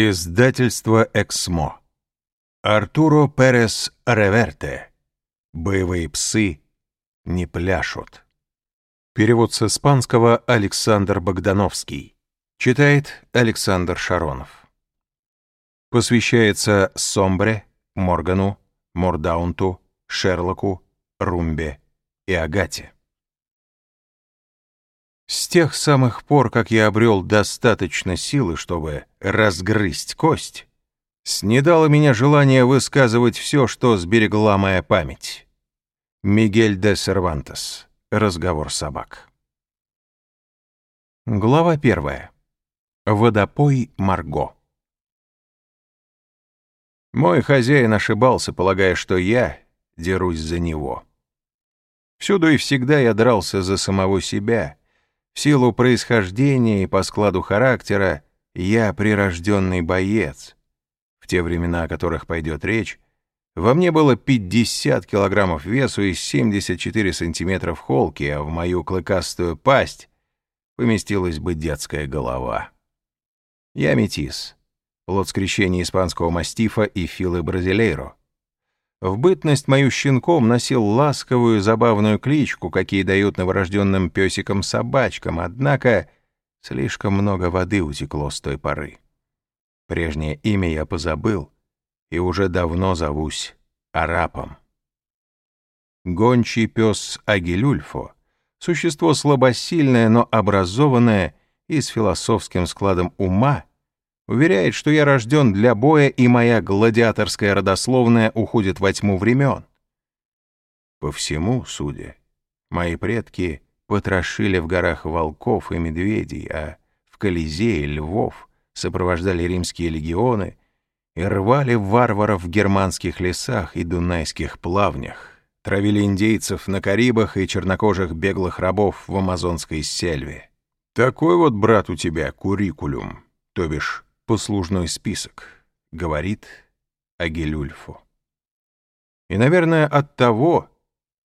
Издательство «Эксмо». Артуро Перес Реверте. «Боевые псы не пляшут». Перевод с испанского Александр Богдановский. Читает Александр Шаронов. Посвящается Сомбре, Моргану, Мордаунту, Шерлоку, Румбе и Агате. С тех самых пор, как я обрел достаточно силы, чтобы разгрызть кость, снедало меня желание высказывать все, что сберегла моя память. Мигель де Сервантес. Разговор собак. Глава первая. Водопой Марго. Мой хозяин ошибался, полагая, что я дерусь за него. Всюду и всегда я дрался за самого себя — в силу происхождения и по складу характера я прирожденный боец. В те времена, о которых пойдет речь, во мне было 50 килограммов весу и 74 сантиметров холки, а в мою клыкастую пасть поместилась бы детская голова. Я метис, плод скрещения испанского мастифа и филы бразилейро. В бытность мою щенком носил ласковую забавную кличку, какие дают новорожденным песикам-собачкам, однако слишком много воды утекло с той поры. Прежнее имя я позабыл и уже давно зовусь Арапом. Гончий пес Агилюльфо — существо слабосильное, но образованное и с философским складом ума — Уверяет, что я рожден для боя, и моя гладиаторская родословная уходит во тьму времен. По всему, судя, мои предки потрошили в горах волков и медведей, а в Колизее львов сопровождали римские легионы и рвали варваров в германских лесах и дунайских плавнях, травили индейцев на Карибах и чернокожих беглых рабов в амазонской сельве. Такой вот, брат, у тебя куррикулум, то бишь послужной список, говорит Агилюльфу. И, наверное, от того,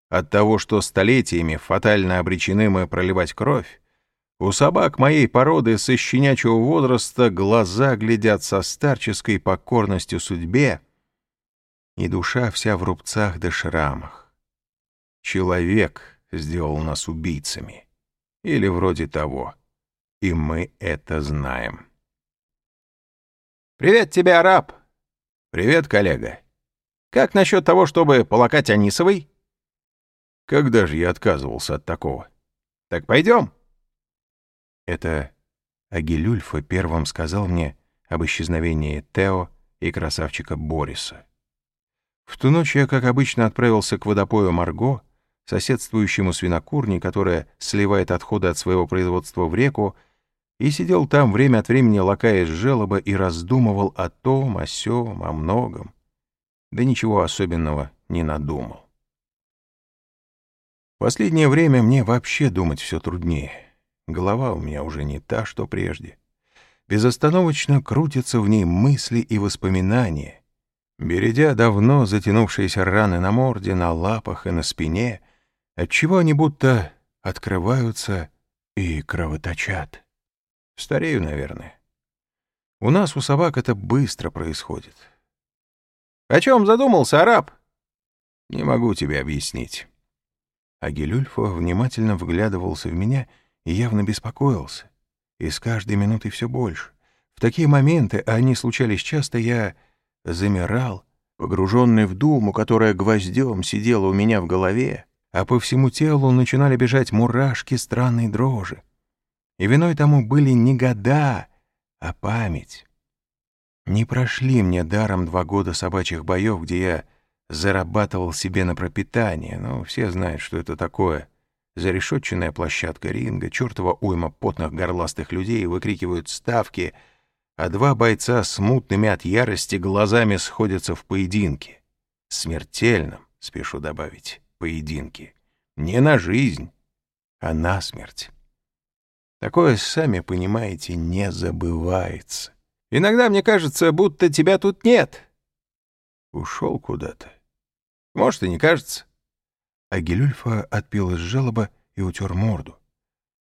от того, что столетиями фатально обречены мы проливать кровь, у собак моей породы со щенячьего возраста глаза глядят со старческой покорностью судьбе, и душа вся в рубцах да шрамах. Человек сделал нас убийцами. Или вроде того. И мы это знаем. «Привет тебе, араб!» «Привет, коллега!» «Как насчет того, чтобы полакать Анисовой?» «Когда же я отказывался от такого?» «Так пойдем!» Это Агилюльфа первым сказал мне об исчезновении Тео и красавчика Бориса. В ту ночь я, как обычно, отправился к водопою Марго, соседствующему свинокурне, которая сливает отходы от своего производства в реку, и сидел там время от времени, лакаясь желоба, и раздумывал о том, о сём, о многом. Да ничего особенного не надумал. Последнее время мне вообще думать все труднее. Голова у меня уже не та, что прежде. Безостановочно крутятся в ней мысли и воспоминания. Бередя давно затянувшиеся раны на морде, на лапах и на спине, отчего они будто открываются и кровоточат. Старею, наверное. У нас, у собак, это быстро происходит. О чем задумался, араб? Не могу тебе объяснить. Агилюльфа внимательно вглядывался в меня и явно беспокоился. И с каждой минутой все больше. В такие моменты, а они случались часто, я замирал, погруженный в думу, которая гвоздем сидела у меня в голове, а по всему телу начинали бежать мурашки странной дрожи. И виной тому были не года, а память. Не прошли мне даром два года собачьих боев, где я зарабатывал себе на пропитание, но все знают, что это такое. Зарешетченная площадка ринга, чертова уйма потных горластых людей выкрикивают ставки, а два бойца с мутными от ярости глазами сходятся в поединке. Смертельном, спешу добавить, поединке. Не на жизнь, а на смерть. Такое, сами понимаете, не забывается. Иногда мне кажется, будто тебя тут нет. Ушел куда-то. Может, и не кажется. А Гелюльфа отпил из желоба и утер морду.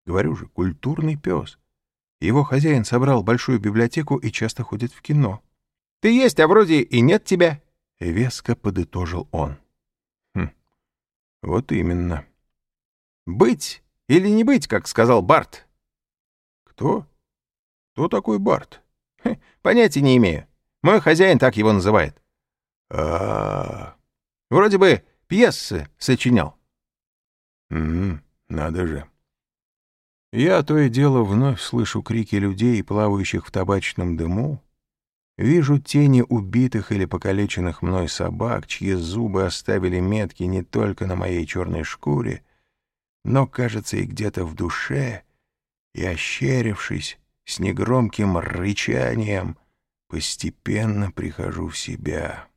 Говорю же, культурный пес. Его хозяин собрал большую библиотеку и часто ходит в кино. Ты есть, а вроде и нет тебя. Веско подытожил он. Хм, вот именно. Быть или не быть, как сказал Барт. Кто? Кто такой Барт? Хм, понятия не имею. Мой хозяин так его называет. А, -а, -а. Вроде бы пьесы сочинял. М надо же. Я то и дело вновь слышу крики людей, плавающих в табачном дыму, вижу тени убитых или покалеченных мной собак, чьи зубы оставили метки не только на моей черной шкуре, но, кажется, и где-то в душе, и, ощерившись, с негромким рычанием, постепенно прихожу в себя.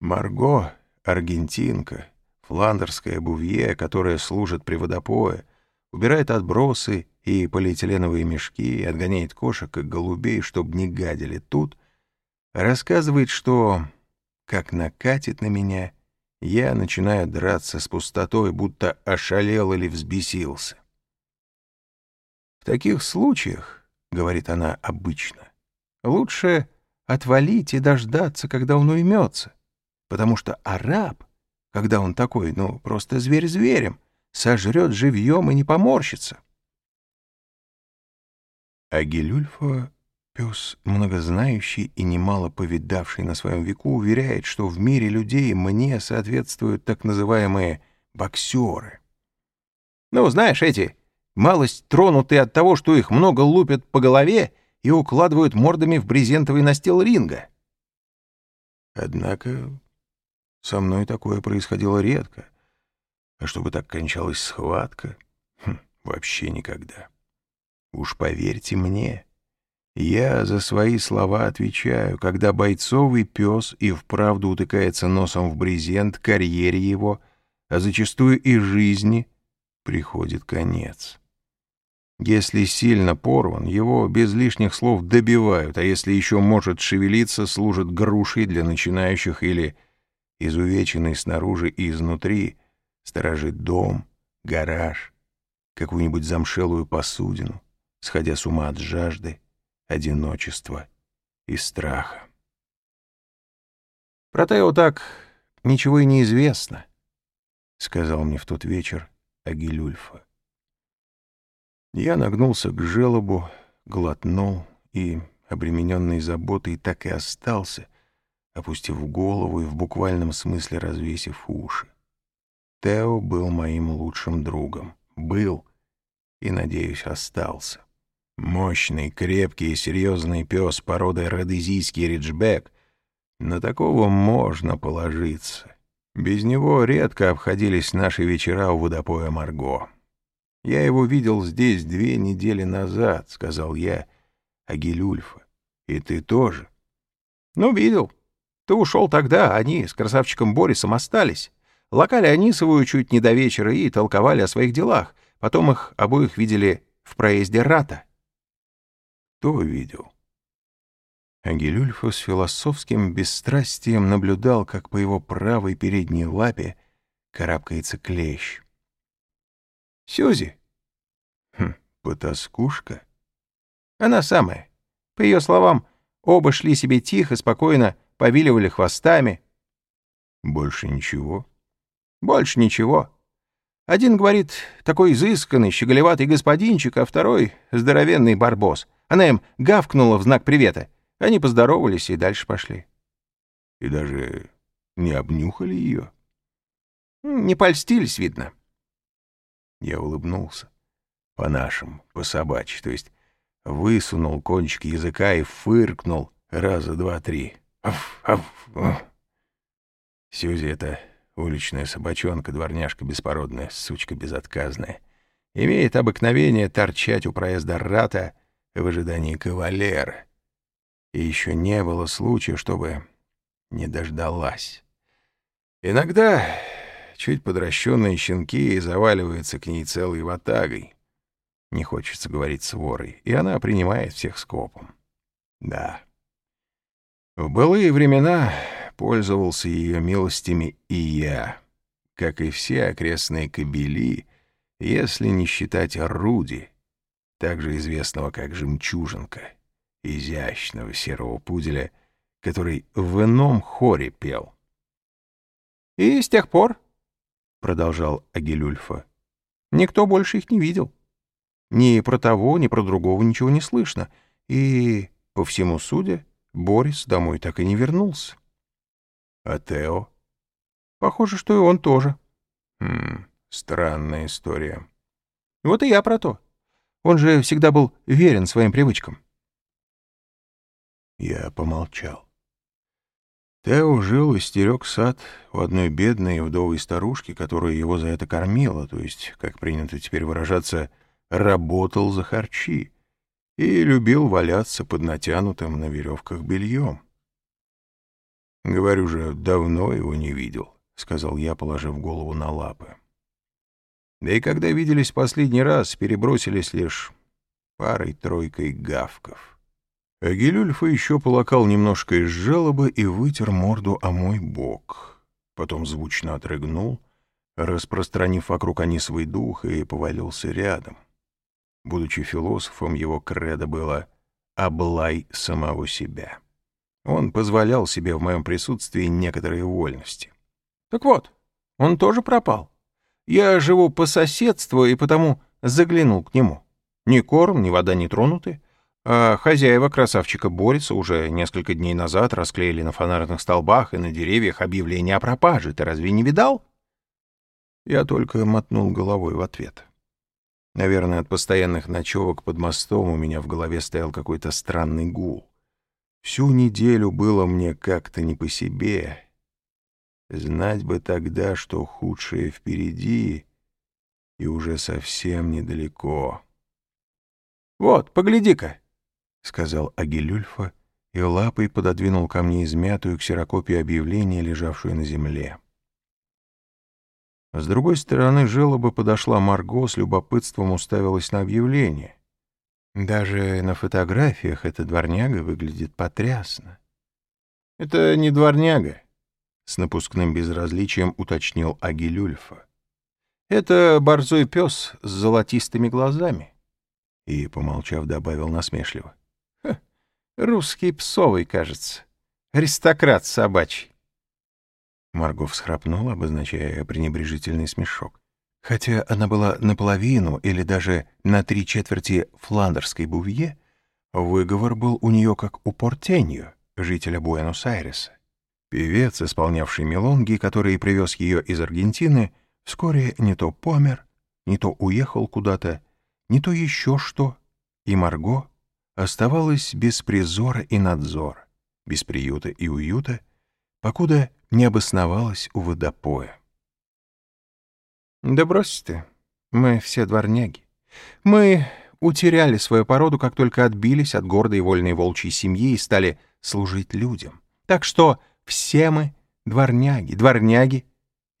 Марго, аргентинка, фландерская бувье, которая служит при водопое, убирает отбросы и полиэтиленовые мешки, отгоняет кошек и голубей, чтобы не гадили тут, рассказывает, что, как накатит на меня, я начинаю драться с пустотой, будто ошалел или взбесился. В таких случаях, — говорит она обычно, — лучше отвалить и дождаться, когда он уймется, потому что араб, когда он такой, ну, просто зверь зверем, сожрет живьем и не поморщится. А Гелюльфа Пес, многознающий и немало повидавший на своем веку, уверяет, что в мире людей мне соответствуют так называемые боксеры. Ну, знаешь, эти, малость тронутые от того, что их много лупят по голове и укладывают мордами в брезентовый настил ринга. Однако со мной такое происходило редко. А чтобы так кончалась схватка, хм, вообще никогда. Уж поверьте мне, я за свои слова отвечаю, когда бойцовый пес и вправду утыкается носом в брезент, карьере его, а зачастую и жизни, приходит конец. Если сильно порван, его без лишних слов добивают, а если еще может шевелиться, служит грушей для начинающих или, изувеченный снаружи и изнутри, сторожит дом, гараж, какую-нибудь замшелую посудину, сходя с ума от жажды, одиночества и страха. «Про Тео так ничего и не известно», — сказал мне в тот вечер Агилюльфа. Я нагнулся к желобу, глотнул и, обремененный заботой, так и остался, опустив голову и в буквальном смысле развесив уши. Тео был моим лучшим другом. Был и, надеюсь, остался. Мощный, крепкий и серьезный пес породы родезийский риджбек. На такого можно положиться. Без него редко обходились наши вечера у водопоя Марго. «Я его видел здесь две недели назад», — сказал я, — «Агилюльфа. И ты тоже?» «Ну, видел. Ты ушел тогда, они с красавчиком Борисом остались. Локали Анисовую чуть не до вечера и толковали о своих делах. Потом их обоих видели в проезде Рата». Кто видел? Ангелюльфа с философским бесстрастием наблюдал, как по его правой передней лапе карабкается клещ. «Сюзи!» «Хм, потаскушка?» «Она самая. По ее словам, оба шли себе тихо, спокойно, повиливали хвостами». «Больше ничего?» «Больше ничего. Один говорит, такой изысканный, щеголеватый господинчик, а второй — здоровенный барбос. Она им гавкнула в знак привета. Они поздоровались и дальше пошли. И даже не обнюхали ее? Не польстились, видно. Я улыбнулся. По-нашему, по-собачьи, то есть высунул кончик языка и фыркнул раза два-три. Сюзи — это уличная собачонка, дворняжка беспородная, сучка безотказная. Имеет обыкновение торчать у проезда рата в ожидании кавалера. И еще не было случая, чтобы не дождалась. Иногда чуть подращенные щенки заваливаются к ней целой ватагой. Не хочется говорить сворой, и она принимает всех скопом. Да. В былые времена пользовался ее милостями и я, как и все окрестные кобели, если не считать Руди — также известного как «Жемчужинка», изящного серого пуделя, который в ином хоре пел. «И с тех пор, — продолжал Агилюльфа, — никто больше их не видел. Ни про того, ни про другого ничего не слышно, и, по всему судя, Борис домой так и не вернулся. А Тео? Похоже, что и он тоже. Хм, странная история. Вот и я про то. Он же всегда был верен своим привычкам. Я помолчал. Тео жил и стерег сад у одной бедной вдовой старушки, которая его за это кормила, то есть, как принято теперь выражаться, работал за харчи и любил валяться под натянутым на веревках бельем. «Говорю же, давно его не видел», — сказал я, положив голову на лапы. Да и когда виделись последний раз, перебросились лишь парой-тройкой гавков. Агилюльфа еще полакал немножко из жалобы и вытер морду о мой бок. Потом звучно отрыгнул, распространив вокруг анисовый дух, и повалился рядом. Будучи философом, его кредо было «облай самого себя». Он позволял себе в моем присутствии некоторые вольности. Так вот, он тоже пропал. Я живу по соседству и потому заглянул к нему. Ни корм, ни вода не тронуты, а хозяева красавчика Бориса уже несколько дней назад расклеили на фонарных столбах и на деревьях объявление о пропаже. Ты разве не видал? Я только мотнул головой в ответ. Наверное, от постоянных ночевок под мостом у меня в голове стоял какой-то странный гул. Всю неделю было мне как-то не по себе. Знать бы тогда, что худшее впереди и уже совсем недалеко. — Вот, погляди-ка, — сказал Агилюльфа и лапой пододвинул ко мне измятую ксерокопию объявления, лежавшую на земле. С другой стороны желоба подошла Марго, с любопытством уставилась на объявление. Даже на фотографиях эта дворняга выглядит потрясно. — Это не дворняга, — с напускным безразличием уточнил Агилюльфа. — Это борзой пес с золотистыми глазами. И, помолчав, добавил насмешливо. — Русский псовый, кажется. Аристократ собачий. Марго всхрапнула, обозначая пренебрежительный смешок. Хотя она была наполовину или даже на три четверти фландерской бувье, выговор был у нее как у Портенью, жителя Буэнос-Айреса. Певец, исполнявший мелонги, который привез ее из Аргентины, вскоре не то помер, не то уехал куда-то, не то еще что, и Марго оставалась без призора и надзора, без приюта и уюта, покуда не обосновалась у водопоя. Да брось ты, мы все дворняги. Мы утеряли свою породу, как только отбились от гордой и вольной волчьей семьи и стали служить людям. Так что все мы дворняги, дворняги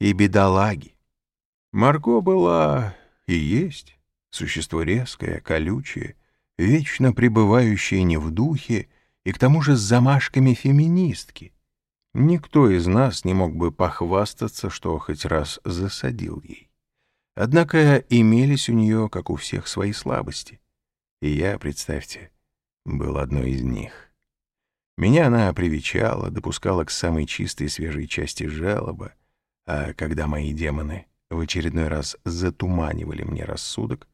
и бедолаги. Марго была и есть существо резкое, колючее, вечно пребывающее не в духе и к тому же с замашками феминистки. Никто из нас не мог бы похвастаться, что хоть раз засадил ей. Однако имелись у нее, как у всех, свои слабости. И я, представьте, был одной из них. Меня она привечала, допускала к самой чистой и свежей части жалоба, а когда мои демоны в очередной раз затуманивали мне рассудок,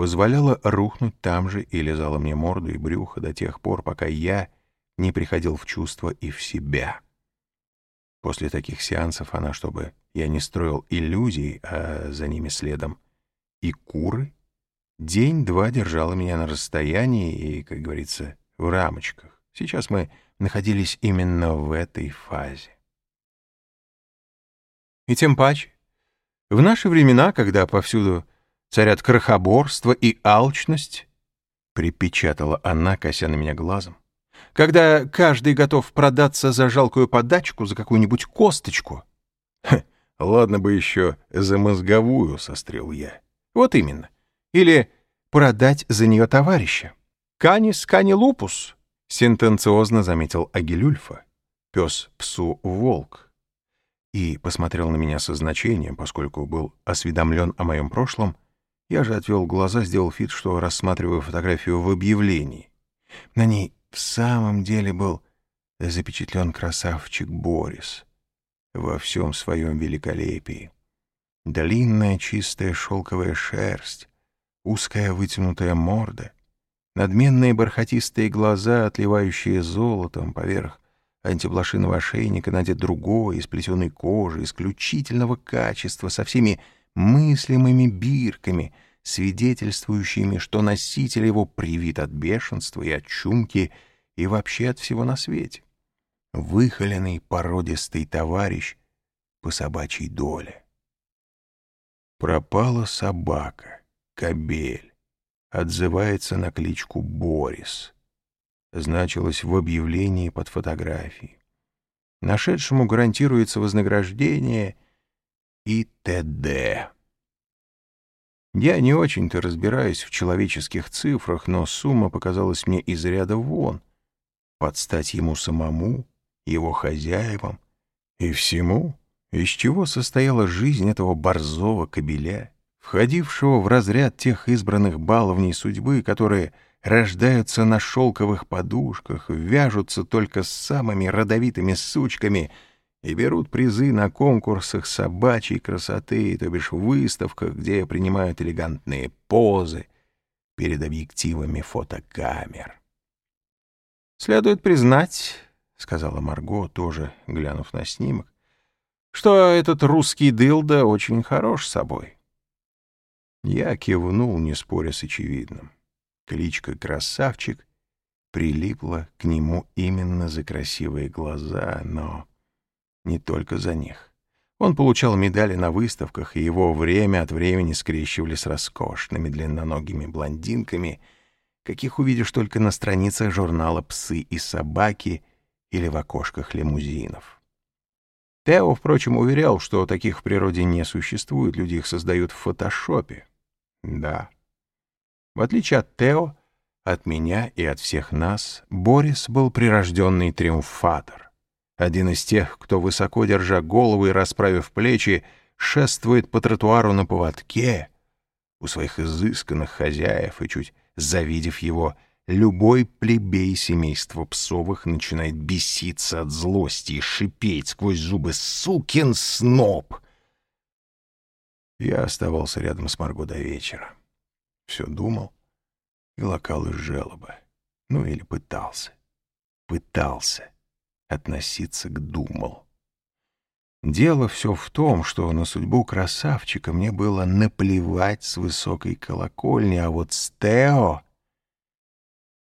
позволяла рухнуть там же и лизала мне морду и брюхо до тех пор, пока я не приходил в чувство и в себя. После таких сеансов она, чтобы я не строил иллюзий, а за ними следом и куры, день-два держала меня на расстоянии и, как говорится, в рамочках. Сейчас мы находились именно в этой фазе. И тем паче, в наши времена, когда повсюду царят крохоборство и алчность, припечатала она, кося на меня глазом, когда каждый готов продаться за жалкую подачку, за какую-нибудь косточку. Ладно бы еще за мозговую, сострел я. Вот именно. Или продать за нее товарища. Канис кани лупус, сентенциозно заметил Агилюльфа. Пес псу волк. И посмотрел на меня со значением, поскольку был осведомлен о моем прошлом Я же отвел глаза, сделал вид, что рассматриваю фотографию в объявлении. На ней в самом деле был запечатлен красавчик Борис во всем своем великолепии. Длинная чистая шелковая шерсть, узкая вытянутая морда, надменные бархатистые глаза, отливающие золотом поверх антиблошиного ошейника надет другой, из плетеной кожи, исключительного качества, со всеми мыслимыми бирками, свидетельствующими, что носитель его привит от бешенства и от чумки и вообще от всего на свете. Выхоленный породистый товарищ по собачьей доле. Пропала собака, кобель, отзывается на кличку Борис. Значилось в объявлении под фотографией. Нашедшему гарантируется вознаграждение и т.д. Я не очень-то разбираюсь в человеческих цифрах, но сумма показалась мне из ряда вон. Подстать ему самому, его хозяевам и всему, из чего состояла жизнь этого борзого кобеля, входившего в разряд тех избранных баловней судьбы, которые рождаются на шелковых подушках, вяжутся только с самыми родовитыми сучками — и берут призы на конкурсах собачьей красоты, то бишь выставках, где принимают элегантные позы перед объективами фотокамер. «Следует признать», — сказала Марго, тоже глянув на снимок, «что этот русский дылда очень хорош собой». Я кивнул, не споря с очевидным. Кличка «Красавчик» прилипла к нему именно за красивые глаза, но не только за них. Он получал медали на выставках, и его время от времени скрещивали с роскошными длинноногими блондинками, каких увидишь только на страницах журнала «Псы и собаки» или в окошках лимузинов. Тео, впрочем, уверял, что таких в природе не существует, люди их создают в фотошопе. Да. В отличие от Тео, от меня и от всех нас, Борис был прирожденный триумфатор. Один из тех, кто, высоко держа голову и расправив плечи, шествует по тротуару на поводке у своих изысканных хозяев и, чуть завидев его, любой плебей семейства Псовых начинает беситься от злости и шипеть сквозь зубы «Сукин сноб!». Я оставался рядом с Марго до вечера. Все думал и локал из желоба. Ну или пытался. Пытался относиться к думал. Дело все в том, что на судьбу красавчика мне было наплевать с высокой колокольни, а вот с Тео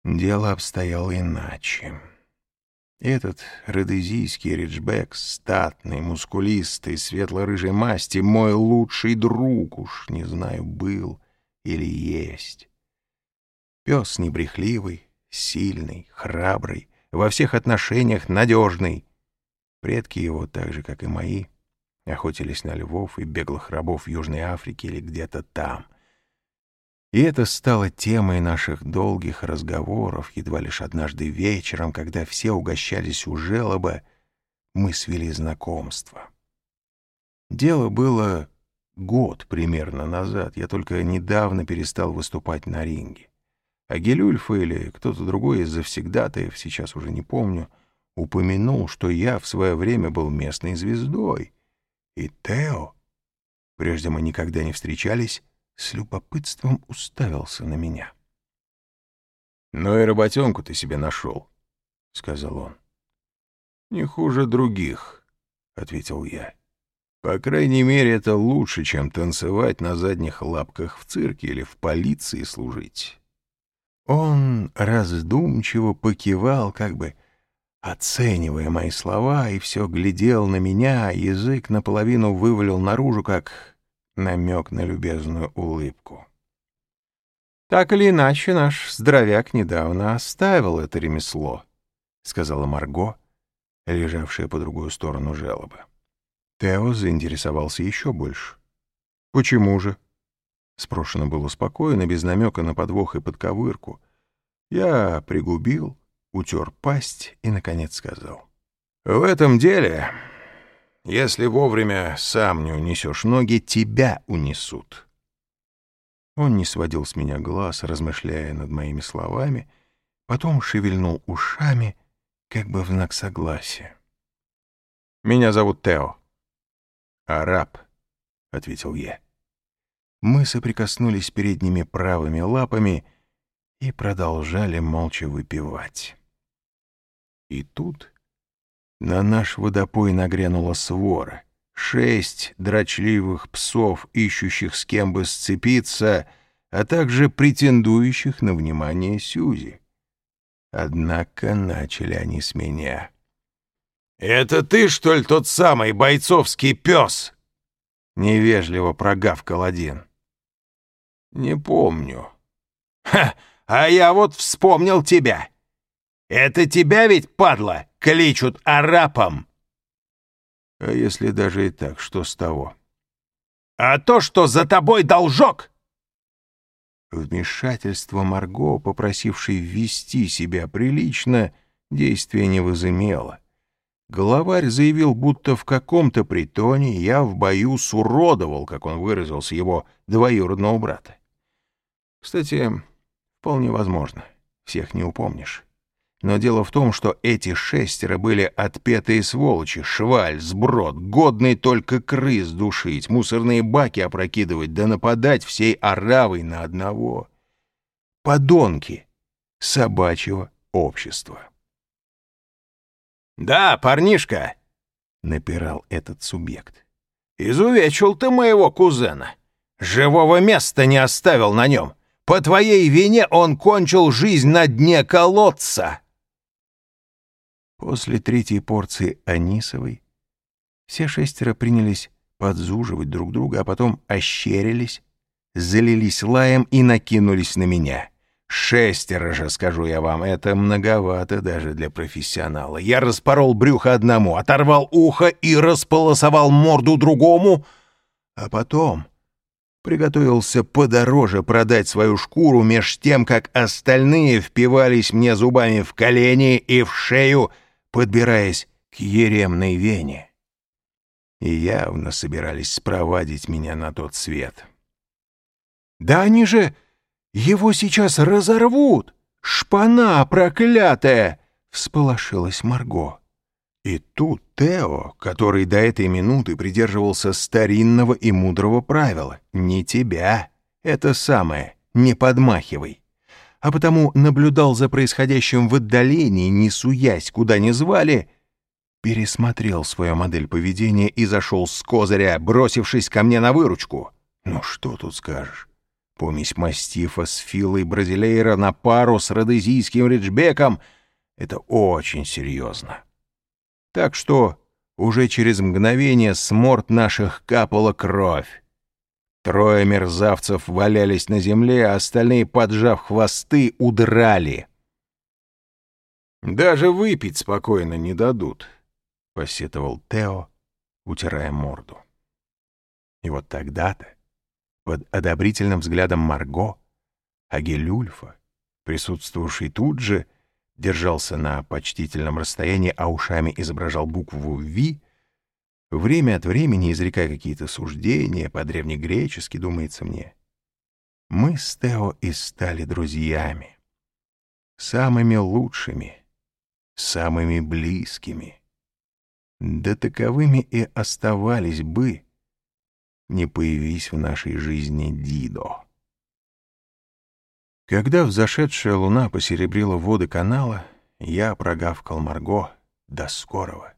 дело обстояло иначе. Этот родезийский риджбек, статный, мускулистый, светло-рыжей масти, мой лучший друг, уж не знаю, был или есть. Пес небрехливый, сильный, храбрый, во всех отношениях надежный. Предки его, так же, как и мои, охотились на львов и беглых рабов Южной Африке или где-то там. И это стало темой наших долгих разговоров, едва лишь однажды вечером, когда все угощались у желоба, мы свели знакомство. Дело было год примерно назад, я только недавно перестал выступать на ринге. А Гелюльфа или кто-то другой из завсегдатаев, сейчас уже не помню, упомянул, что я в свое время был местной звездой. И Тео, прежде мы никогда не встречались, с любопытством уставился на меня. «Ну и работенку ты себе нашел», — сказал он. «Не хуже других», — ответил я. «По крайней мере, это лучше, чем танцевать на задних лапках в цирке или в полиции служить. Он раздумчиво покивал, как бы оценивая мои слова, и все глядел на меня, язык наполовину вывалил наружу, как намек на любезную улыбку. «Так или иначе, наш здоровяк недавно оставил это ремесло», — сказала Марго, лежавшая по другую сторону жалобы. Тео заинтересовался еще больше. «Почему же?» Спрошено было спокойно, без намека на подвох и подковырку. Я пригубил, утер пасть и, наконец, сказал. «В этом деле, если вовремя сам не унесешь ноги, тебя унесут». Он не сводил с меня глаз, размышляя над моими словами, потом шевельнул ушами, как бы в знак согласия. «Меня зовут Тео». «Араб», — ответил я. Мы соприкоснулись передними правыми лапами и продолжали молча выпивать. И тут на наш водопой нагрянула свора. Шесть дрочливых псов, ищущих с кем бы сцепиться, а также претендующих на внимание Сюзи. Однако начали они с меня. «Это ты, что ли, тот самый бойцовский пес?» Невежливо прогавкал один. «Не помню». «Ха! А я вот вспомнил тебя. Это тебя ведь, падла, кличут арапом?» «А если даже и так, что с того?» «А то, что за тобой должок!» Вмешательство Марго, попросившей ввести себя прилично, действия не возымело. Главарь заявил, будто в каком-то притоне я в бою суродовал, как он выразился, его двоюродного брата. Кстати, вполне возможно, всех не упомнишь. Но дело в том, что эти шестеро были отпетые сволочи, шваль, сброд, годный только крыс душить, мусорные баки опрокидывать, да нападать всей оравой на одного. Подонки собачьего общества. «Да, парнишка!» — напирал этот субъект. «Изувечил ты моего кузена. Живого места не оставил на нем. По твоей вине он кончил жизнь на дне колодца!» После третьей порции анисовой все шестеро принялись подзуживать друг друга, а потом ощерились, залились лаем и накинулись на меня. Шестеро же, скажу я вам, это многовато даже для профессионала. Я распорол брюхо одному, оторвал ухо и располосовал морду другому, а потом приготовился подороже продать свою шкуру меж тем, как остальные впивались мне зубами в колени и в шею, подбираясь к еремной вене. И явно собирались спровадить меня на тот свет. «Да они же его сейчас разорвут! Шпана проклятая!» — всполошилась Марго. И тут Тео, который до этой минуты придерживался старинного и мудрого правила «не тебя, это самое, не подмахивай», а потому наблюдал за происходящим в отдалении, не суясь, куда не звали, пересмотрел свою модель поведения и зашел с козыря, бросившись ко мне на выручку. Ну что тут скажешь? Помесь мастифа с Филой Бразилейра на пару с родезийским риджбеком — это очень серьезно. Так что уже через мгновение с морд наших капала кровь. Трое мерзавцев валялись на земле, а остальные, поджав хвосты, удрали. «Даже выпить спокойно не дадут», — посетовал Тео, утирая морду. И вот тогда-то, под одобрительным взглядом Марго, Агелюльфа, присутствовавший тут же, держался на почтительном расстоянии, а ушами изображал букву «Ви», время от времени изрекая какие-то суждения, по-древнегречески, думается мне. Мы с Тео и стали друзьями. Самыми лучшими, самыми близкими. Да таковыми и оставались бы, не появись в нашей жизни Дидо. Когда взошедшая луна посеребрила воды канала, я прогавкал Марго до скорого.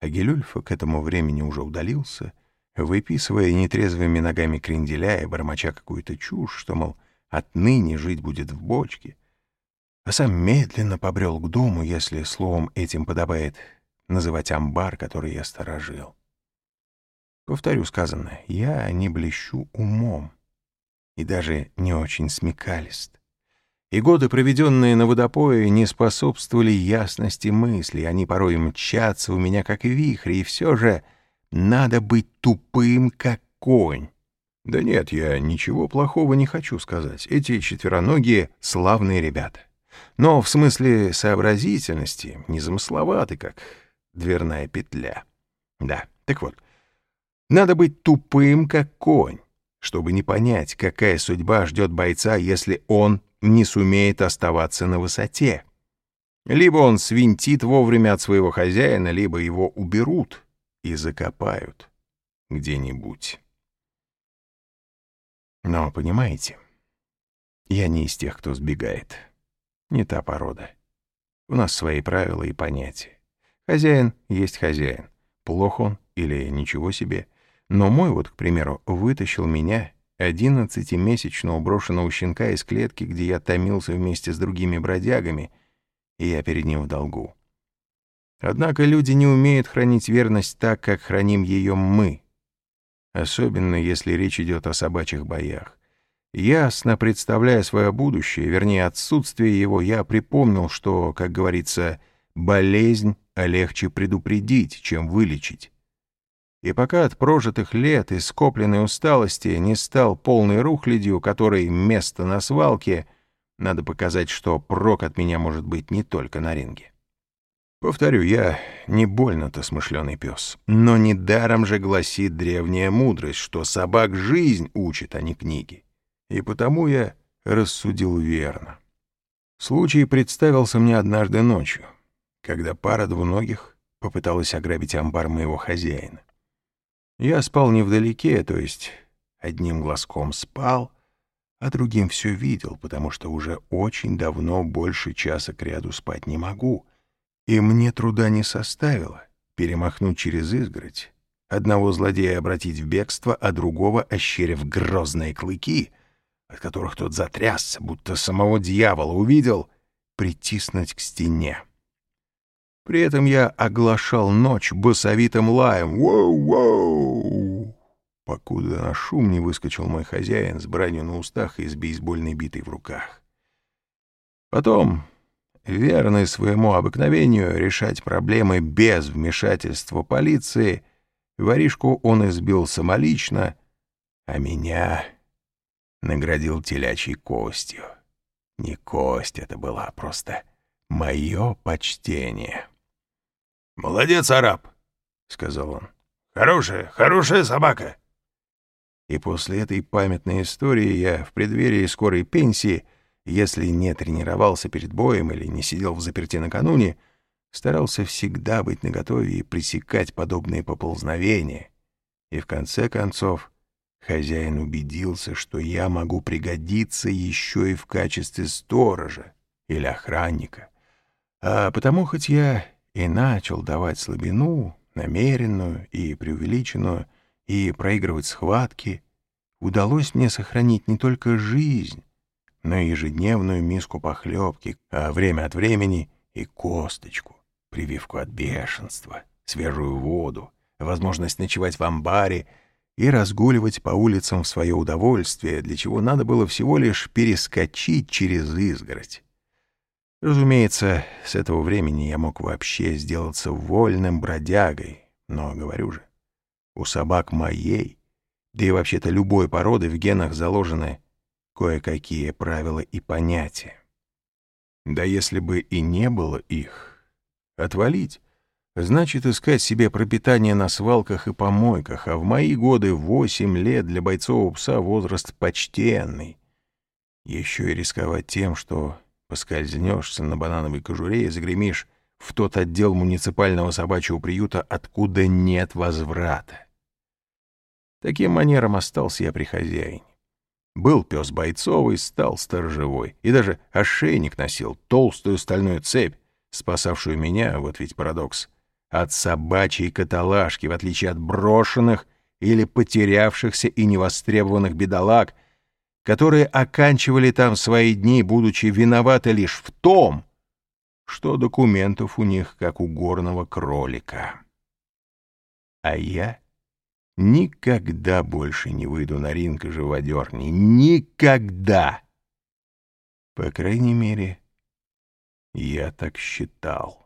А Гелюльфа к этому времени уже удалился, выписывая нетрезвыми ногами кренделя и бормоча какую-то чушь, что, мол, отныне жить будет в бочке, а сам медленно побрел к дому, если словом этим подобает называть амбар, который я сторожил. Повторю сказанное, я не блещу умом и даже не очень смекалист и годы, проведенные на водопое, не способствовали ясности мыслей. Они порой мчатся у меня, как вихри, и все же надо быть тупым, как конь. Да нет, я ничего плохого не хочу сказать. Эти четвероногие — славные ребята. Но в смысле сообразительности незамысловаты, как дверная петля. Да, так вот, надо быть тупым, как конь, чтобы не понять, какая судьба ждет бойца, если он не сумеет оставаться на высоте. Либо он свинтит вовремя от своего хозяина, либо его уберут и закопают где-нибудь. Но, понимаете, я не из тех, кто сбегает. Не та порода. У нас свои правила и понятия. Хозяин есть хозяин. Плох он или ничего себе. Но мой вот, к примеру, вытащил меня, одиннадцатимесячного брошенного щенка из клетки, где я томился вместе с другими бродягами, и я перед ним в долгу. Однако люди не умеют хранить верность так, как храним ее мы, особенно если речь идет о собачьих боях. Ясно представляя свое будущее, вернее, отсутствие его, я припомнил, что, как говорится, болезнь легче предупредить, чем вылечить. И пока от прожитых лет и скопленной усталости не стал полной рухлядью, которой место на свалке, надо показать, что прок от меня может быть не только на ринге. Повторю, я не больно-то смышленый пес, но недаром же гласит древняя мудрость, что собак жизнь учит, а не книги. И потому я рассудил верно. Случай представился мне однажды ночью, когда пара двуногих попыталась ограбить амбар моего хозяина. Я спал невдалеке, то есть одним глазком спал, а другим все видел, потому что уже очень давно больше часа кряду спать не могу — и мне труда не составило перемахнуть через изгородь, одного злодея обратить в бегство, а другого, ощерив грозные клыки, от которых тот затрясся, будто самого дьявола увидел, притиснуть к стене. При этом я оглашал ночь басовитым лаем «Воу-воу!», покуда на шум не выскочил мой хозяин с бранью на устах и с бейсбольной битой в руках. Потом верный своему обыкновению решать проблемы без вмешательства полиции, воришку он избил самолично, а меня наградил телячьей костью. Не кость это была, просто мое почтение. «Молодец, араб!» — сказал он. «Хорошая, хорошая собака!» И после этой памятной истории я в преддверии скорой пенсии — если не тренировался перед боем или не сидел в заперти накануне, старался всегда быть наготове и пресекать подобные поползновения. И в конце концов хозяин убедился, что я могу пригодиться еще и в качестве сторожа или охранника. А потому хоть я и начал давать слабину, намеренную и преувеличенную, и проигрывать схватки, удалось мне сохранить не только жизнь, но ежедневную миску похлебки, а время от времени и косточку, прививку от бешенства, свежую воду, возможность ночевать в амбаре и разгуливать по улицам в свое удовольствие, для чего надо было всего лишь перескочить через изгородь. Разумеется, с этого времени я мог вообще сделаться вольным бродягой, но, говорю же, у собак моей, да и вообще-то любой породы в генах заложены кое-какие правила и понятия. Да если бы и не было их, отвалить значит искать себе пропитание на свалках и помойках, а в мои годы восемь лет для бойцового пса возраст почтенный. Еще и рисковать тем, что поскользнешься на банановой кожуре и загремишь в тот отдел муниципального собачьего приюта, откуда нет возврата. Таким манером остался я при хозяине. Был пес бойцовый, стал сторожевой. И даже ошейник носил, толстую стальную цепь, спасавшую меня, вот ведь парадокс, от собачьей каталажки, в отличие от брошенных или потерявшихся и невостребованных бедолаг, которые оканчивали там свои дни, будучи виноваты лишь в том, что документов у них, как у горного кролика. А я Никогда больше не выйду на ринг и живодерни. Никогда! По крайней мере, я так считал.